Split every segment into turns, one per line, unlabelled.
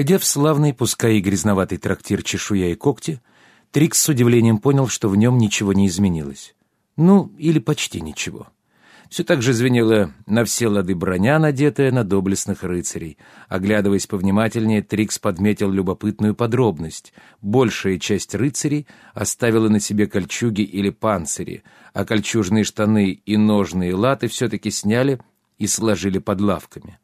Войдя в славный, пускай и грязноватый трактир «Чешуя и когти», Трикс с удивлением понял, что в нем ничего не изменилось. Ну, или почти ничего. Все так же звенела на все лады броня, надетая на доблестных рыцарей. Оглядываясь повнимательнее, Трикс подметил любопытную подробность. Большая часть рыцарей оставила на себе кольчуги или панцири, а кольчужные штаны и ножные латы все-таки сняли и сложили под лавками.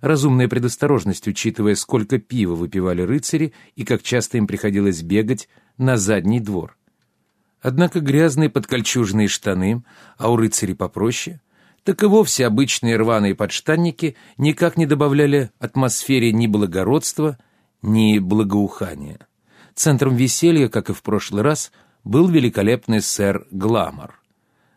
Разумная предосторожность, учитывая, сколько пива выпивали рыцари и как часто им приходилось бегать на задний двор. Однако грязные подкольчужные штаны, а у рыцарей попроще — так и вовсе обычные рваные подштанники никак не добавляли атмосфере ни благородства, ни благоухания. Центром веселья, как и в прошлый раз, был великолепный сэр Гламор.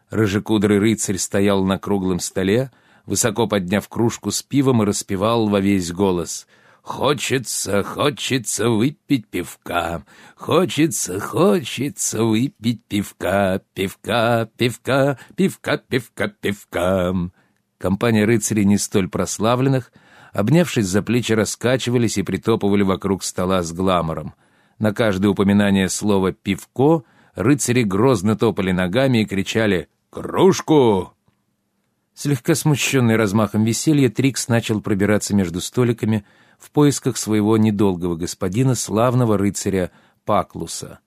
Рыжекудрый рыцарь стоял на круглом столе, высоко подняв кружку с пивом и распевал во весь голос — Хочется, хочется выпить пивка, хочется, хочется выпить пивка, пивка, пивка, пивка, пивка, пивка. Компания рыцарей не столь прославленных, обнявшись за плечи, раскачивались и притопывали вокруг стола с гламором. На каждое упоминание слова «пивко» рыцари грозно топали ногами и кричали «Кружку!». Слегка смущенный размахом веселья, Трикс начал пробираться между столиками, в поисках своего недолгого господина, славного рыцаря Паклуса.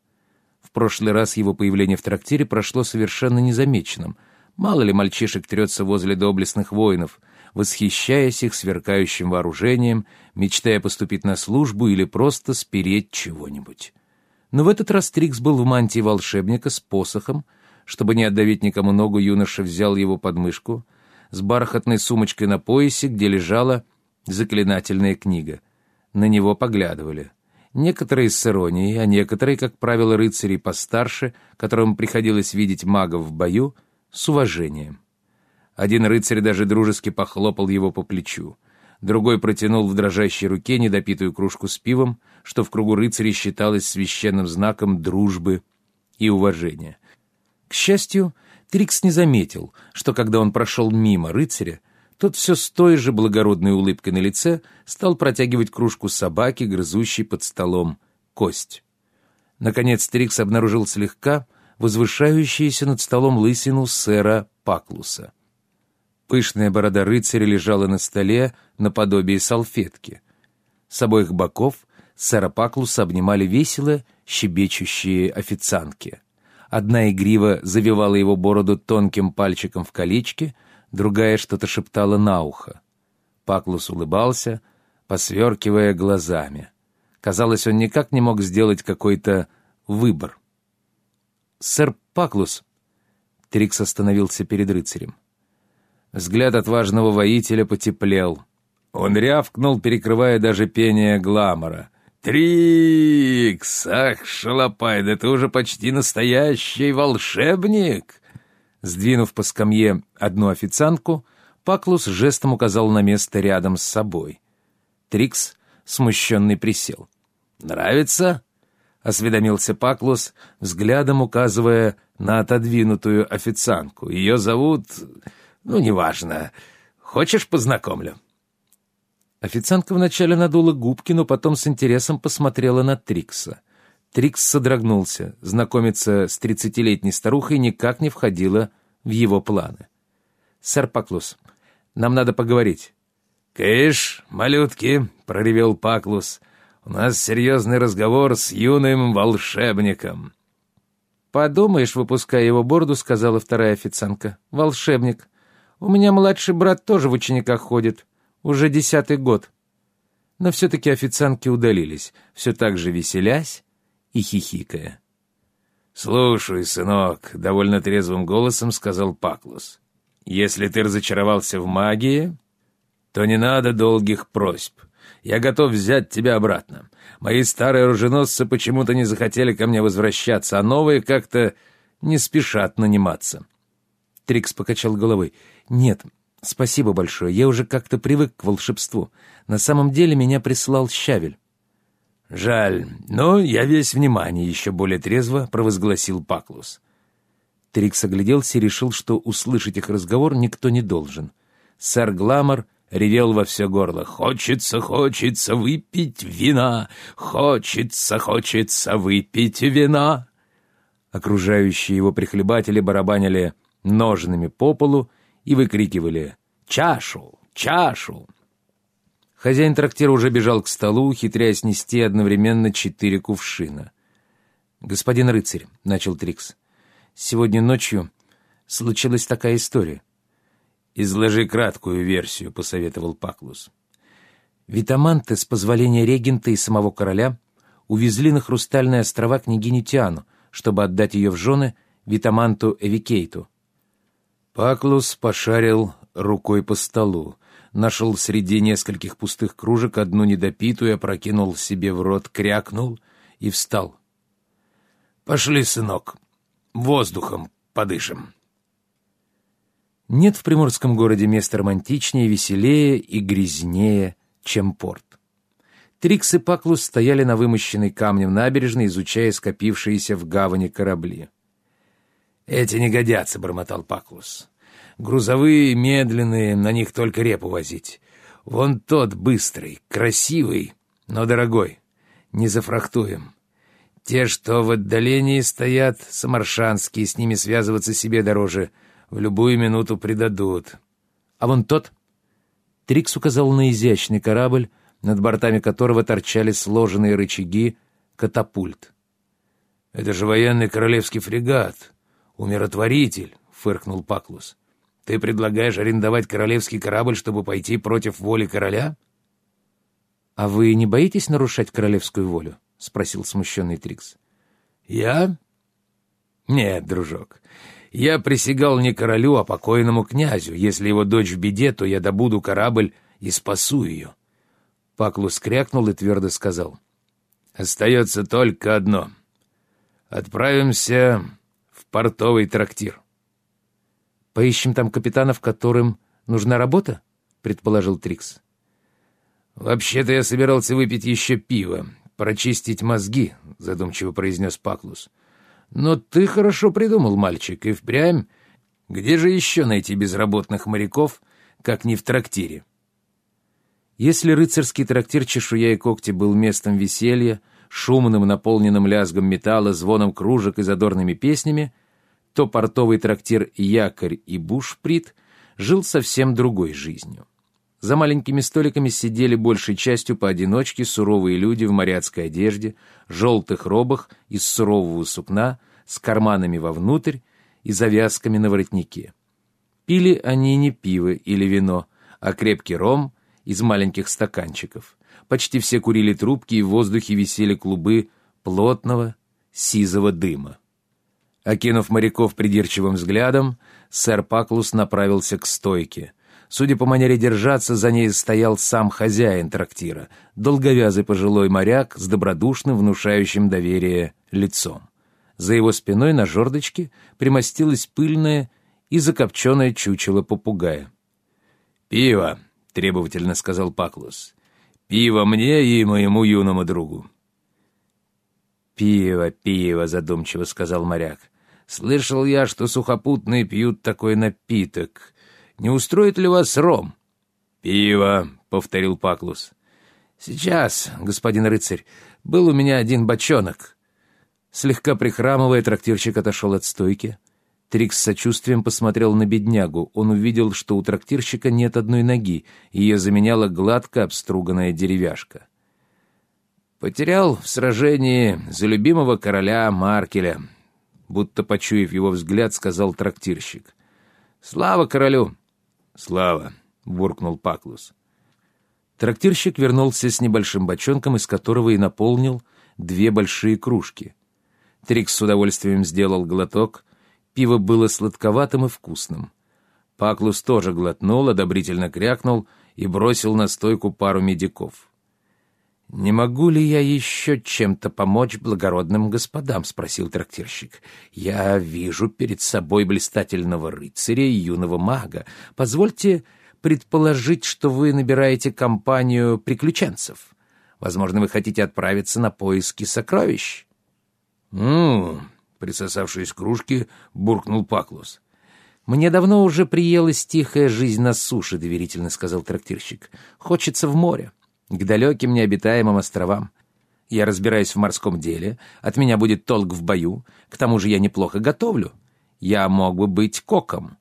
В прошлый раз его появление в трактире прошло совершенно незамеченным. Мало ли мальчишек трется возле доблестных воинов, восхищаясь их сверкающим вооружением, мечтая поступить на службу или просто спереть чего-нибудь. Но в этот раз Трикс был в мантии волшебника с посохом, чтобы не отдавить никому ногу, юноша взял его под мышку, с бархатной сумочкой на поясе, где лежала заклинательная книга. На него поглядывали. Некоторые с иронией, а некоторые, как правило, рыцари постарше, которым приходилось видеть магов в бою, с уважением. Один рыцарь даже дружески похлопал его по плечу. Другой протянул в дрожащей руке недопитую кружку с пивом, что в кругу рыцарей считалось священным знаком дружбы и уважения. К счастью, Трикс не заметил, что когда он прошел мимо рыцаря, тот все с той же благородной улыбкой на лице стал протягивать кружку собаки, грызущей под столом кость. Наконец Трикс обнаружил слегка возвышающуюся над столом лысину сэра Паклуса. Пышная борода рыцаря лежала на столе наподобие салфетки. С обоих боков сэра Паклуса обнимали весело щебечущие официантки. Одна игриво завивала его бороду тонким пальчиком в колечке — другая что-то шептала на ухо. Паклус улыбался, посверкивая глазами. Казалось, он никак не мог сделать какой-то выбор. «Сэр Паклус!» Трикс остановился перед рыцарем. Взгляд отважного воителя потеплел. Он рявкнул, перекрывая даже пение гламора. «Трикс! Ах, шалопай, да ты уже почти настоящий волшебник! Сдвинув по скамье одну официантку, Паклус жестом указал на место рядом с собой. Трикс, смущенный, присел. «Нравится?» — осведомился Паклус, взглядом указывая на отодвинутую официантку. «Ее зовут... ну, неважно. Хочешь, познакомлю?» Официантка вначале надула губки, но потом с интересом посмотрела на Трикса. Трикс содрогнулся. Знакомиться с тридцатилетней старухой никак не входило в его планы. «Сэр Паклус, нам надо поговорить». «Кыш, малютки!» — проревел Паклус. «У нас серьезный разговор с юным волшебником». «Подумаешь, выпуская его бороду», — сказала вторая официантка. «Волшебник. У меня младший брат тоже в учениках ходит. Уже десятый год». Но все-таки официантки удалились, все так же веселясь и хихикая. «Слушай, сынок», — довольно трезвым голосом сказал Паклус. «Если ты разочаровался в магии, то не надо долгих просьб. Я готов взять тебя обратно. Мои старые оруженосцы почему-то не захотели ко мне возвращаться, а новые как-то не спешат наниматься». Трикс покачал головой. «Нет, спасибо большое. Я уже как-то привык к волшебству. На самом деле меня прислал Щавель». «Жаль, но я весь внимание», — еще более трезво провозгласил Паклус. Трикс огляделся и решил, что услышать их разговор никто не должен. Сэр Гламор ревел во все горло. «Хочется, хочется выпить вина! Хочется, хочется выпить вина!» Окружающие его прихлебатели барабанили ножными по полу и выкрикивали «Чашу! Чашу!». Хозяин трактира уже бежал к столу, хитрясь нести одновременно четыре кувшина. «Господин рыцарь», — начал Трикс, — «сегодня ночью случилась такая история». «Изложи краткую версию», — посоветовал Паклус. Витаманты, с позволения регента и самого короля, увезли на Хрустальные острова княгиню Тиану, чтобы отдать ее в жены Витаманту Эвикейту. Паклус пошарил рукой по столу, нашел среди нескольких пустых кружек одну недопитую, опрокинул себе в рот, крякнул и встал. «Пошли, сынок, воздухом подышим». Нет в приморском городе места романтичнее, веселее и грязнее, чем порт. Трикс и Паклус стояли на вымощенной камнем набережной, изучая скопившиеся в гавани корабли. «Эти не годятся», — бормотал Паклус. «Грузовые, медленные, на них только репу возить. Вон тот быстрый, красивый, но дорогой. Не зафрахтуем. Те, что в отдалении стоят, самаршанские, с ними связываться себе дороже — в любую минуту предадут. А вон тот. Трикс указал на изящный корабль, над бортами которого торчали сложенные рычаги, катапульт. «Это же военный королевский фрегат, умиротворитель», — фыркнул Паклус. «Ты предлагаешь арендовать королевский корабль, чтобы пойти против воли короля?» «А вы не боитесь нарушать королевскую волю?» — спросил смущенный Трикс. «Я? Нет, дружок. Я присягал не королю, а покойному князю. Если его дочь в беде, то я добуду корабль и спасу ее. Паклус крякнул и твердо сказал. Остается только одно. Отправимся портовый трактир. Поищем там капитанов, которым нужна работа? Предположил Трикс. Вообще-то я собирался выпить еще пиво, прочистить мозги, задумчиво произнес Паклус. — но ты хорошо придумал, мальчик, и впрямь. Где же еще найти безработных моряков, как не в трактире? Если рыцарский трактир «Чешуя и когти» был местом веселья, шумным, наполненным лязгом металла, звоном кружек и задорными песнями, то портовый трактир «Якорь» и «Бушприт» жил совсем другой жизнью. За маленькими столиками сидели большей частью поодиночке суровые люди в моряцкой одежде, желтых робах из сурового сукна, с карманами вовнутрь и завязками на воротнике. Пили они не пиво или вино, а крепкий ром из маленьких стаканчиков. Почти все курили трубки, и в воздухе висели клубы плотного сизого дыма. Окинув моряков придирчивым взглядом, сэр Паклус направился к стойке. Судя по манере держаться, за ней стоял сам хозяин трактира, долговязый пожилой моряк с добродушным, внушающим доверие лицом. За его спиной на жердочке примостилось пыльное и закопченное чучело попугая. «Пиво!» — требовательно сказал Паклус. «Пиво мне и моему юному другу». «Пиво, пиво!» — задумчиво сказал моряк. «Слышал я, что сухопутные пьют такой напиток. Не устроит ли вас ром?» «Пиво», — повторил Паклус. «Сейчас, господин рыцарь, был у меня один бочонок». Слегка прихрамывая, трактирщик отошел от стойки. Трикс с сочувствием посмотрел на беднягу. Он увидел, что у трактирщика нет одной ноги, ее заменяла гладко обструганная деревяшка. «Потерял в сражении за любимого короля Маркеля», будто почуяв его взгляд, сказал трактирщик. «Слава королю! «Слава!» — буркнул Паклус. Трактирщик вернулся с небольшим бочонком, из которого и наполнил две большие кружки. Трикс с удовольствием сделал глоток. Пиво было сладковатым и вкусным. Паклус тоже глотнул, одобрительно крякнул и бросил на стойку пару медиков. «Не могу ли я еще чем-то помочь благородным господам?» — спросил трактирщик. «Я вижу перед собой блистательного рыцаря и юного мага. Позвольте предположить, что вы набираете компанию приключенцев. Возможно, вы хотите отправиться на поиски сокровищ?» «Ну...» — присосавшись к кружке, буркнул Паклус. «Мне давно уже приелась тихая жизнь на суше», — доверительно сказал трактирщик. «Хочется в море, к далеким необитаемым островам. Я разбираюсь в морском деле, от меня будет толк в бою, к тому же я неплохо готовлю. Я мог бы быть коком».